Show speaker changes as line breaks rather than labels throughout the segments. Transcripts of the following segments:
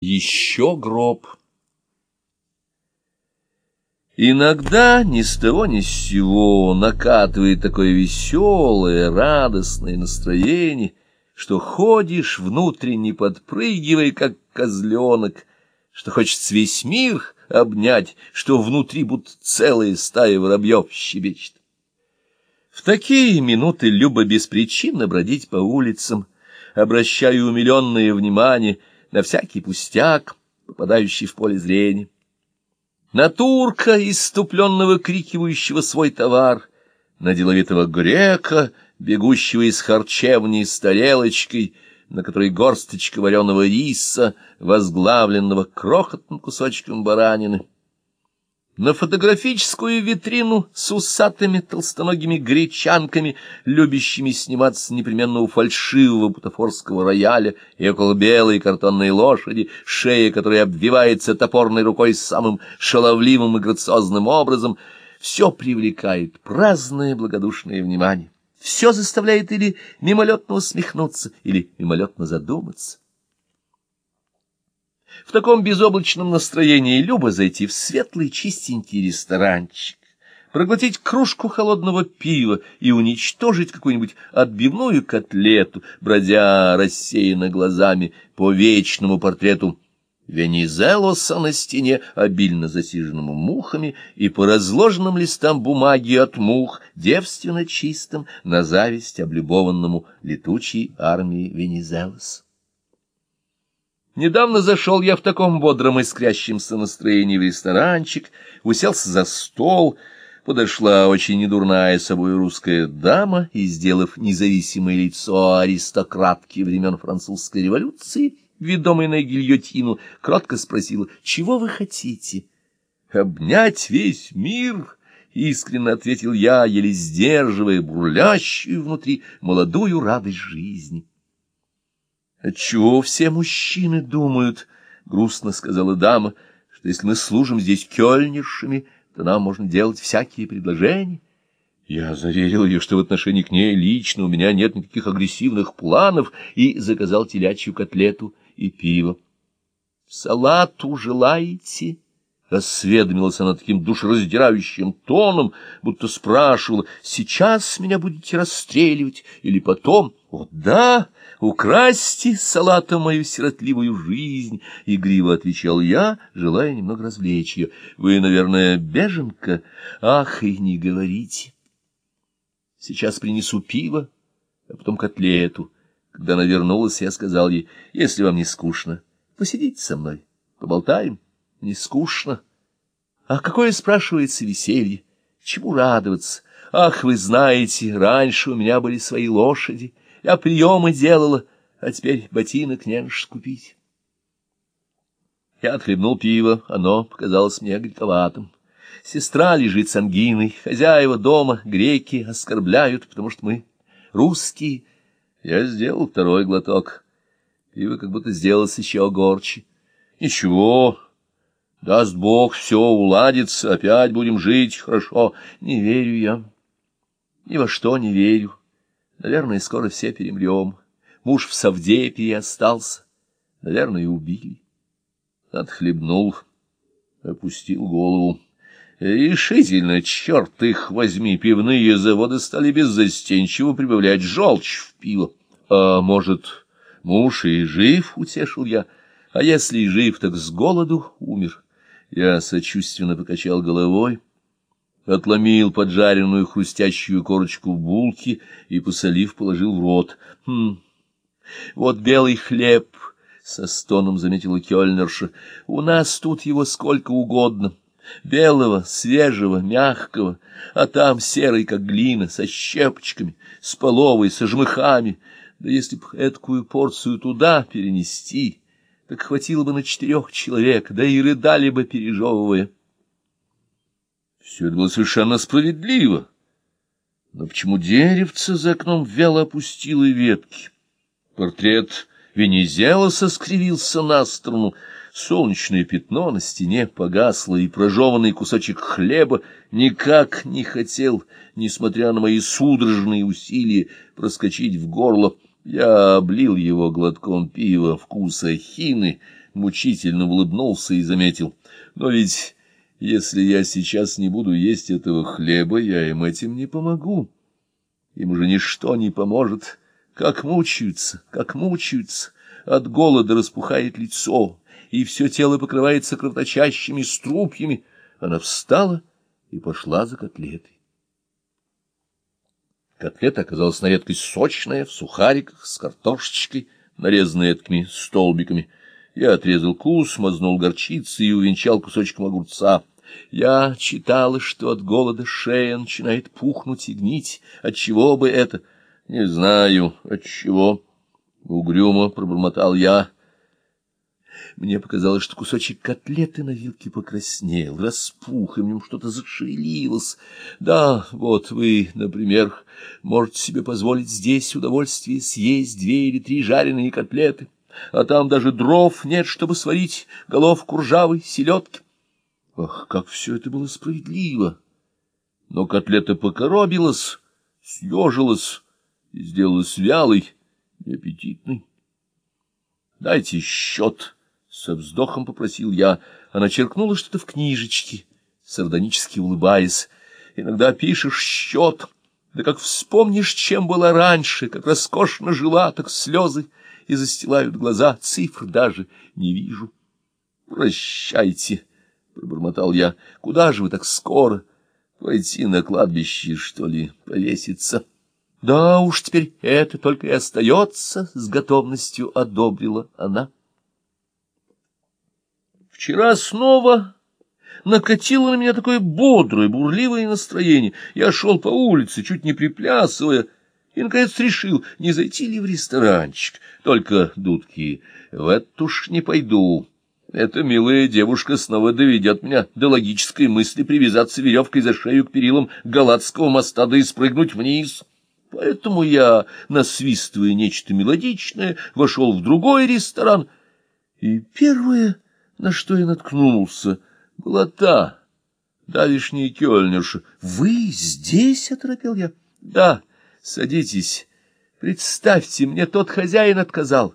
Еще гроб. Иногда ни с того ни с сего накатывает такое веселое, радостное настроение, что ходишь внутренне подпрыгивая, как козленок, что хочется весь мир обнять, что внутри будто целая стая воробьев щебечет. В такие минуты Люба беспричинно бродить по улицам, обращая умиленное внимание — на всякий пустяк, попадающий в поле зрения. На турка, иступленного крикивающего свой товар, на деловитого грека, бегущего из харчевни с тарелочкой, на которой горсточка вареного риса, возглавленного крохотным кусочком баранины на фотографическую витрину с усатыми толстоногими гречанками, любящими сниматься непременно у фальшивого бутафорского рояля и около белой картонной лошади, шея которой обвивается топорной рукой самым шаловливым и грациозным образом, все привлекает праздное благодушное внимание. Все заставляет или мимолетно усмехнуться, или мимолетно задуматься. В таком безоблачном настроении Люба зайти в светлый чистенький ресторанчик, проглотить кружку холодного пива и уничтожить какую-нибудь отбивную котлету, бродя рассеянно глазами по вечному портрету Венизелоса на стене, обильно засиженному мухами, и по разложенным листам бумаги от мух, девственно чистым, на зависть облюбованному летучей армии Венизелоса. Недавно зашел я в таком бодром искрящемся настроении в ресторанчик, уселся за стол, подошла очень недурная собой русская дама и, сделав независимое лицо аристократки времен французской революции, ведомой на гильотину, кротко спросила, «Чего вы хотите?» «Обнять весь мир!» — искренне ответил я, еле сдерживая бурлящую внутри молодую радость жизни. Отчего все мужчины думают, — грустно сказала дама, — что если мы служим здесь кёльнершами, то нам можно делать всякие предложения? Я заверил ее, что в отношении к ней лично у меня нет никаких агрессивных планов, и заказал телячью котлету и пиво. — Салату желаете? — осведомилась она таким душераздирающим тоном, будто спрашивала, сейчас меня будете расстреливать или потом? — О, да! — украсьте салатом мою сиротливую жизнь, — игриво отвечал я, желая немного развлечь ее. — Вы, наверное, беженка? Ах, и не говорите. Сейчас принесу пиво, а потом котлету. Когда она вернулась, я сказал ей, если вам не скучно, посидите со мной, поболтаем. Не скучно. А какое, спрашивается, веселье? Чему радоваться? Ах, вы знаете, раньше у меня были свои лошади, я приемы делала, а теперь ботинок не купить. Я отхлебнул пиво, оно показалось мне горьковатым. Сестра лежит с ангиной, хозяева дома, греки, оскорбляют, потому что мы русские. Я сделал второй глоток. Пиво как будто сделалось еще горче. Ничего, даст Бог, все уладится, опять будем жить хорошо. Не верю я, ни во что не верю. Наверное, скоро все перемрем. Муж в Савдепии остался. Наверное, убили. Отхлебнул, опустил голову. Решительно, черт их возьми, пивные заводы стали беззастенчиво прибавлять желчь в пиво. А может, муж и жив, утешил я, а если и жив, так с голоду умер. Я сочувственно покачал головой отломил поджаренную хрустящую корочку булки и, посолив, положил в рот. «Хм, вот белый хлеб!» — со стоном заметила Кёльнерша. «У нас тут его сколько угодно. Белого, свежего, мягкого, а там серый, как глина, со щепочками, с половой, со жмыхами. Да если б эткую порцию туда перенести, так хватило бы на четырех человек, да и рыдали бы, пережевывая». Все это было совершенно справедливо. Но почему деревце за окном вяло опустило ветки? Портрет Венезелоса скривился на сторону, солнечное пятно на стене погасло, и прожеванный кусочек хлеба никак не хотел, несмотря на мои судорожные усилия, проскочить в горло. Я облил его глотком пива вкуса хины, мучительно улыбнулся и заметил. Но ведь, если я сейчас не буду есть этого хлеба, я им этим не помогу. Им же ничто не поможет. Как мучаются, как мучаются. От голода распухает лицо, и все тело покрывается кровоточащими струпьями. Она встала и пошла за котлетой. Котлета оказалась на редкость сочная, в сухариках, с картошечкой, нарезанной эткими столбиками. Я отрезал кус, мазнул горчицей и увенчал кусочком огурца. Я читала, что от голода шея начинает пухнуть и гнить. От чего бы это? Не знаю, от чего. Угрюмо пробормотал я. Мне показалось, что кусочек котлеты на вилке покраснел, распух, и в нем что-то зашевелилось. Да, вот вы, например, можете себе позволить здесь удовольствие съесть две или три жареные котлеты, а там даже дров нет, чтобы сварить головку ржавой селедки. Ах, как все это было справедливо! Но котлета покоробилась, съежилась и сделалась вялой, неаппетитной. Дайте счет. Со вздохом попросил я. Она черкнула что-то в книжечке, сардонически улыбаясь. Иногда пишешь счет, да как вспомнишь, чем была раньше, как роскошно жила, так слезы и застилают глаза, цифр даже не вижу. Прощайте, — пробормотал я. — Куда же вы так скоро? Пойти на кладбище, что ли, повеситься? — Да уж теперь это только и остается, — с готовностью одобрила она. Вчера снова накатило на меня такое бодрое, бурливое настроение. Я шел по улице, чуть не приплясывая, и, наконец, решил, не зайти ли в ресторанчик. Только, дудки, в эту уж не пойду. Эта милая девушка снова доведет меня до логической мысли привязаться веревкой за шею к перилам Галатского моста да и спрыгнуть вниз. Поэтому я, насвистывая нечто мелодичное, вошел в другой ресторан, и первое на что я наткнулся, была та, давишняя кёльнерша. — Вы здесь? — оторопел я. — Да, садитесь. Представьте, мне тот хозяин отказал.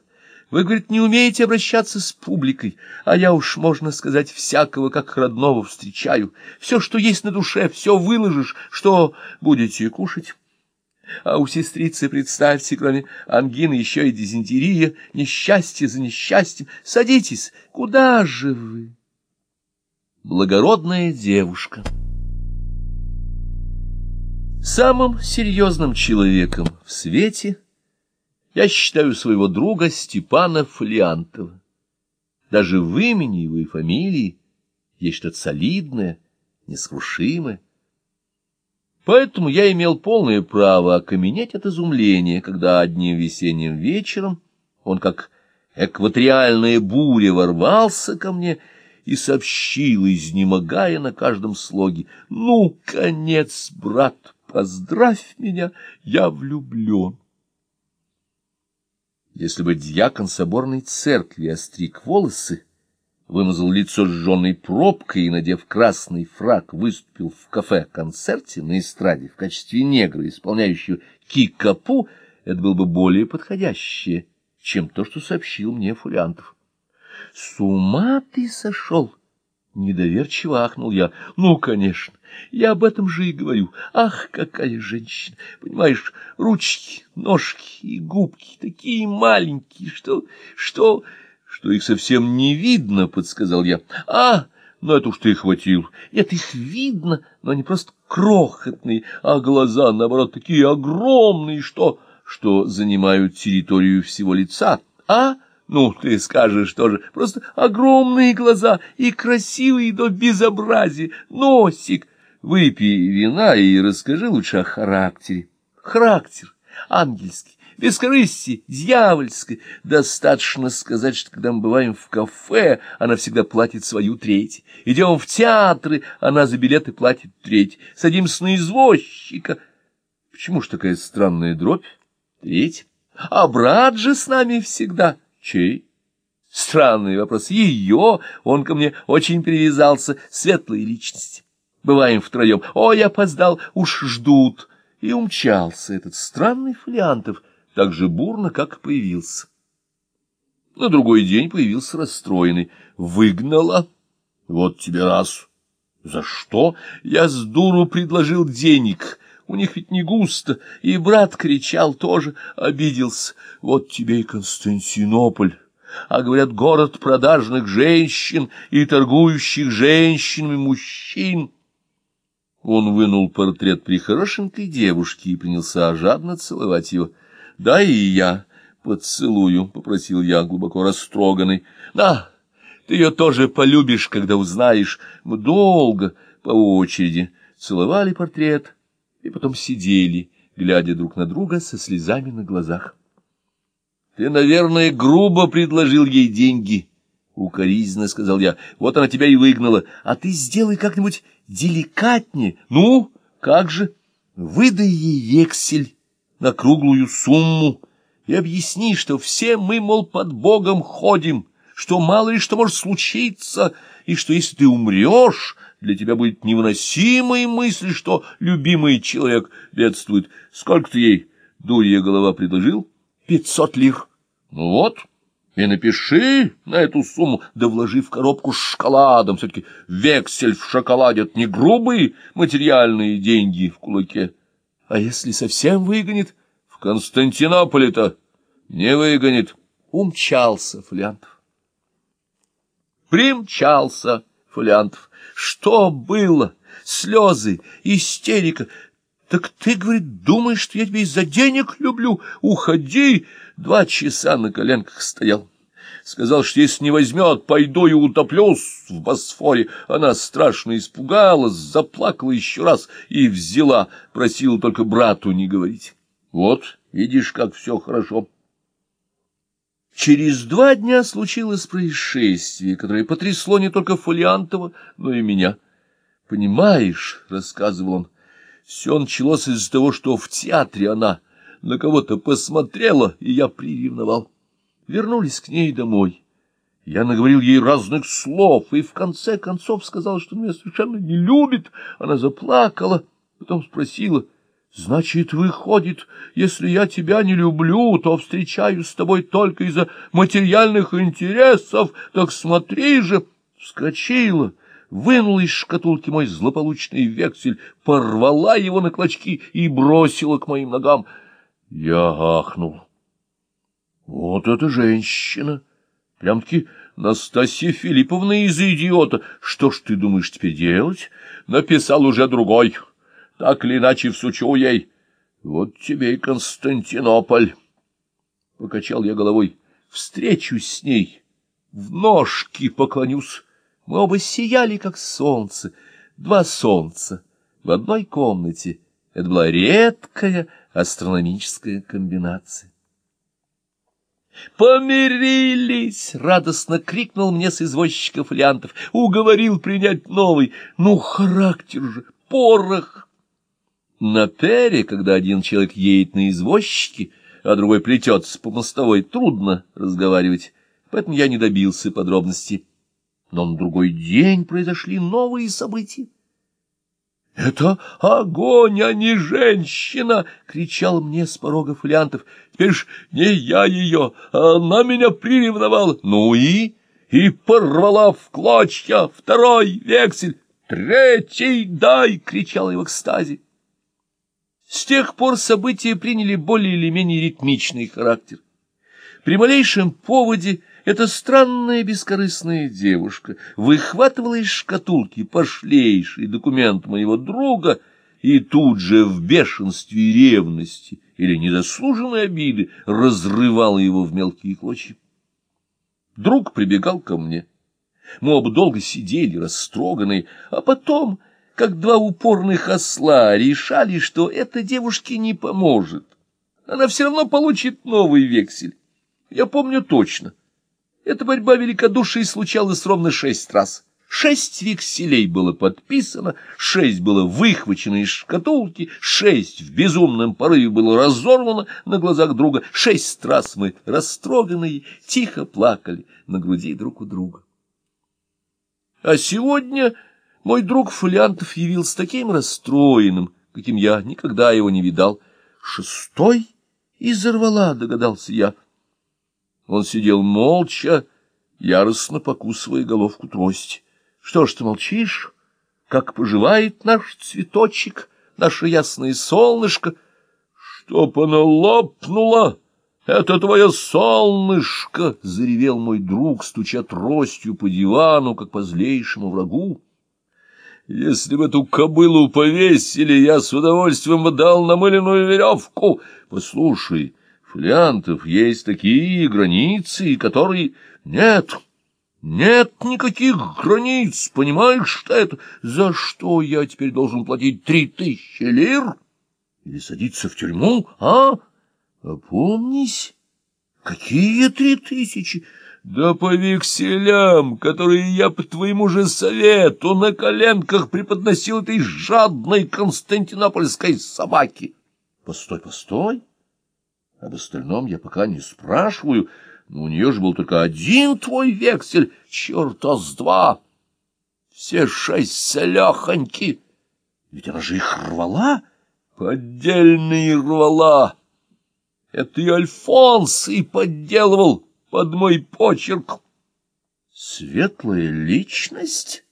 Вы, говорит, не умеете обращаться с публикой, а я уж, можно сказать, всякого как родного встречаю. Все, что есть на душе, все выложишь, что будете кушать. А у сестрицы, представьте, кроме ангины, еще и дизентерия, несчастье за несчастьем. Садитесь, куда же вы? Благородная девушка. Самым серьезным человеком в свете я считаю своего друга Степана Фолиантова. Даже в имени его и фамилии есть что-то солидное, несрушимое. Поэтому я имел полное право окаменеть от изумления, когда одним весенним вечером он, как экваториальная буря, ворвался ко мне и сообщил, изнемогая на каждом слоге, «Ну, конец, брат, поздравь меня, я влюблен». Если бы дьякон соборной церкви остриг волосы, вымазал лицо сжженной пробкой и, надев красный фрак, выступил в кафе-концерте на эстраде в качестве негра, исполняющего кикапу, это было бы более подходящее, чем то, что сообщил мне Фулянтов. — С ума ты сошел! — недоверчиво ахнул я. — Ну, конечно, я об этом же и говорю. Ах, какая женщина! Понимаешь, ручки, ножки и губки такие маленькие, что... что что их совсем не видно, — подсказал я. — А, ну это уж ты хватил. Это их видно, но они просто крохотные, а глаза, наоборот, такие огромные, что... что занимают территорию всего лица. А, ну, ты скажешь тоже, просто огромные глаза и красивые до безобразия, носик. Выпей вина и расскажи лучше о характере. Характер ангельский бескорыстие, дьявольское. Достаточно сказать, что когда мы бываем в кафе, она всегда платит свою треть. Идем в театры, она за билеты платит треть. Садимся на извозчика. Почему ж такая странная дробь? Треть. А брат же с нами всегда. Чей? Странный вопрос. Ее, он ко мне очень привязался, светлые личности. Бываем втроем. Ой, опоздал, уж ждут. И умчался этот странный Флянтов — так же бурно, как появился. На другой день появился расстроенный. Выгнала. Вот тебе раз. За что? Я с дуру предложил денег. У них ведь не густо. И брат кричал тоже, обиделся. Вот тебе и Константинополь. А говорят, город продажных женщин и торгующих женщинами мужчин. Он вынул портрет прихорошенькой девушки и принялся жадно целовать его. — Да и я поцелую, — попросил я, глубоко растроганный. — На, ты ее тоже полюбишь, когда узнаешь. Мы долго, по очереди, целовали портрет и потом сидели, глядя друг на друга со слезами на глазах. — Ты, наверное, грубо предложил ей деньги, — укоризненно сказал я. — Вот она тебя и выгнала. А ты сделай как-нибудь деликатнее. Ну, как же? Выдай ей вексель на круглую сумму и объясни, что все мы, мол, под Богом ходим, что мало ли что может случиться, и что если ты умрешь, для тебя будет невыносимой мысль, что любимый человек бедствует. Сколько ты ей, дурья голова, предложил? Пятьсот лир. Ну вот, и напиши на эту сумму, да вложи в коробку с шоколадом. Все-таки вексель в шоколаде — это не грубые материальные деньги в кулаке. А если совсем выгонит? В Константинополе-то не выгонит. Умчался Флянтов. Примчался Флянтов. Что было? Слезы, истерика. Так ты, говорит, думаешь, что я тебя из-за денег люблю? Уходи! Два часа на коленках стоял. Сказал, что если не возьмет, пойду и утоплюсь в Босфоре. Она страшно испугалась, заплакала еще раз и взяла, просила только брату не говорить. Вот, видишь, как все хорошо. Через два дня случилось происшествие, которое потрясло не только Фолиантова, но и меня. «Понимаешь», — рассказывал он, — «все началось из-за того, что в театре она на кого-то посмотрела, и я приревновал. Вернулись к ней домой. Я наговорил ей разных слов, и в конце концов сказал, что меня совершенно не любит. Она заплакала, потом спросила — Значит, выходит, если я тебя не люблю, то встречаюсь с тобой только из-за материальных интересов. Так смотри же! Вскочила, вынула из шкатулки мой злополучный вексель, порвала его на клочки и бросила к моим ногам. Я ахнул. Вот эта женщина! Прям-таки Настасья Филипповна из идиота. Что ж ты думаешь теперь делать? Написал уже другой так или иначе всучу ей. Вот тебе и Константинополь. Покачал я головой. Встречусь с ней, в ножки поклонюсь. Мы оба сияли, как солнце, два солнца в одной комнате. Это была редкая астрономическая комбинация. «Помирились!» — радостно крикнул мне с извозчиков Лянтов. «Уговорил принять новый. Ну, характер же, порох!» На пере, когда один человек едет на извозчике, а другой плетется по мостовой, трудно разговаривать, поэтому я не добился подробностей. Но на другой день произошли новые события. — Это огонь, а не женщина! — кричал мне с порога фолиантов. — Теперь ж не я ее, а она меня приревновала. Ну и? И порвала в клочья второй вексель. Третий дай! — кричал я в экстазе. С тех пор события приняли более или менее ритмичный характер. При малейшем поводе эта странная бескорыстная девушка выхватывала из шкатулки пошлейший документ моего друга и тут же в бешенстве ревности или незаслуженной обиды разрывала его в мелкие клочья. Друг прибегал ко мне. Мы оба долго сидели, растроганные, а потом как два упорных осла, решали, что это девушке не поможет. Она все равно получит новый вексель. Я помню точно. Эта борьба великодушия случалась ровно шесть раз. Шесть векселей было подписано, шесть было выхвачено из шкатулки, шесть в безумном порыве было разорвано на глазах друга, шесть раз мы, растроганные, тихо плакали на груди друг у друга. А сегодня мой друг Фулянтов явился таким расстроенным, каким я никогда его не видал. Шестой изорвала, догадался я. Он сидел молча, яростно покусывая головку трости. — Что ж ты молчишь? Как поживает наш цветочек, наше ясное солнышко? — Чтоб оно лопнуло! Это твое солнышко! — заревел мой друг, стуча тростью по дивану, как по злейшему врагу. Если бы эту кобылу повесили, я с удовольствием бы дал намыленную веревку. Послушай, фолиантов есть такие границы, которые... Нет, нет никаких границ, понимаешь, что это? За что я теперь должен платить три тысячи лир? Или садиться в тюрьму, а? Опомнись, какие три тысячи? Да по векселям, которые я по твоему же совету на коленках преподносил этой жадной константинопольской собаке. Постой, постой. Об остальном я пока не спрашиваю, но у нее же был только один твой вексель, черта с два. Все шесть целехоньки. Ведь она же их рвала, поддельные рвала. Это и Альфонс и подделывал под мой почерк. Светлая личность?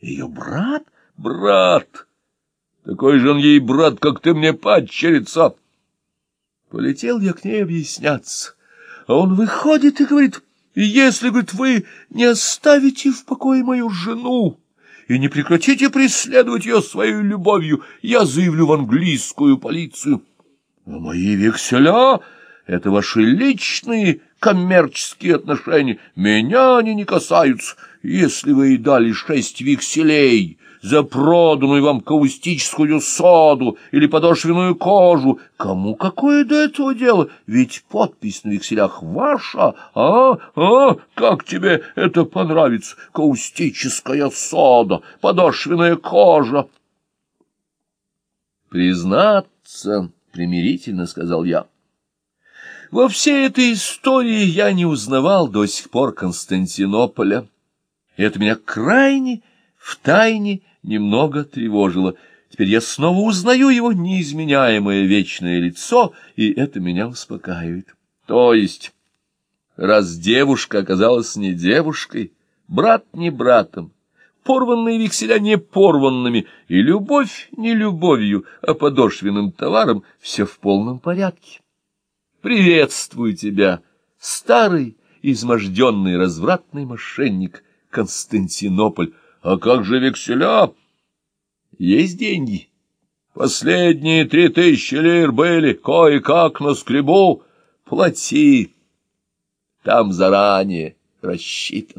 Ее брат? Брат! Такой же он ей брат, как ты мне падчерица. Полетел я к ней объясняться, а он выходит и говорит, если, говорит, вы не оставите в покое мою жену и не прекратите преследовать ее своей любовью, я заявлю в английскую полицию. А мои векселя — это ваши личные коммерческие отношения. Меня они не касаются. Если вы и дали шесть векселей за проданную вам каустическую соду или подошвенную кожу, кому какое до этого дело? Ведь подпись на векселях ваша, а? А? Как тебе это понравится? Каустическая сода, подошвенная кожа. Признаться, примирительно сказал я, — во всей этой истории я не узнавал до сих пор Константинополя. Это меня крайне, втайне немного тревожило. Теперь я снова узнаю его неизменяемое вечное лицо, и это меня успокаивает. То есть, раз девушка оказалась не девушкой, брат не братом, порванные векселя не порванными, и любовь не любовью, а подошвенным товаром, все в полном порядке. Приветствую тебя, старый, изможденный, развратный мошенник Константинополь. А как же векселя? Есть деньги. Последние три тысячи лир были, кое-как на скребу. Плати. Там заранее рассчитан.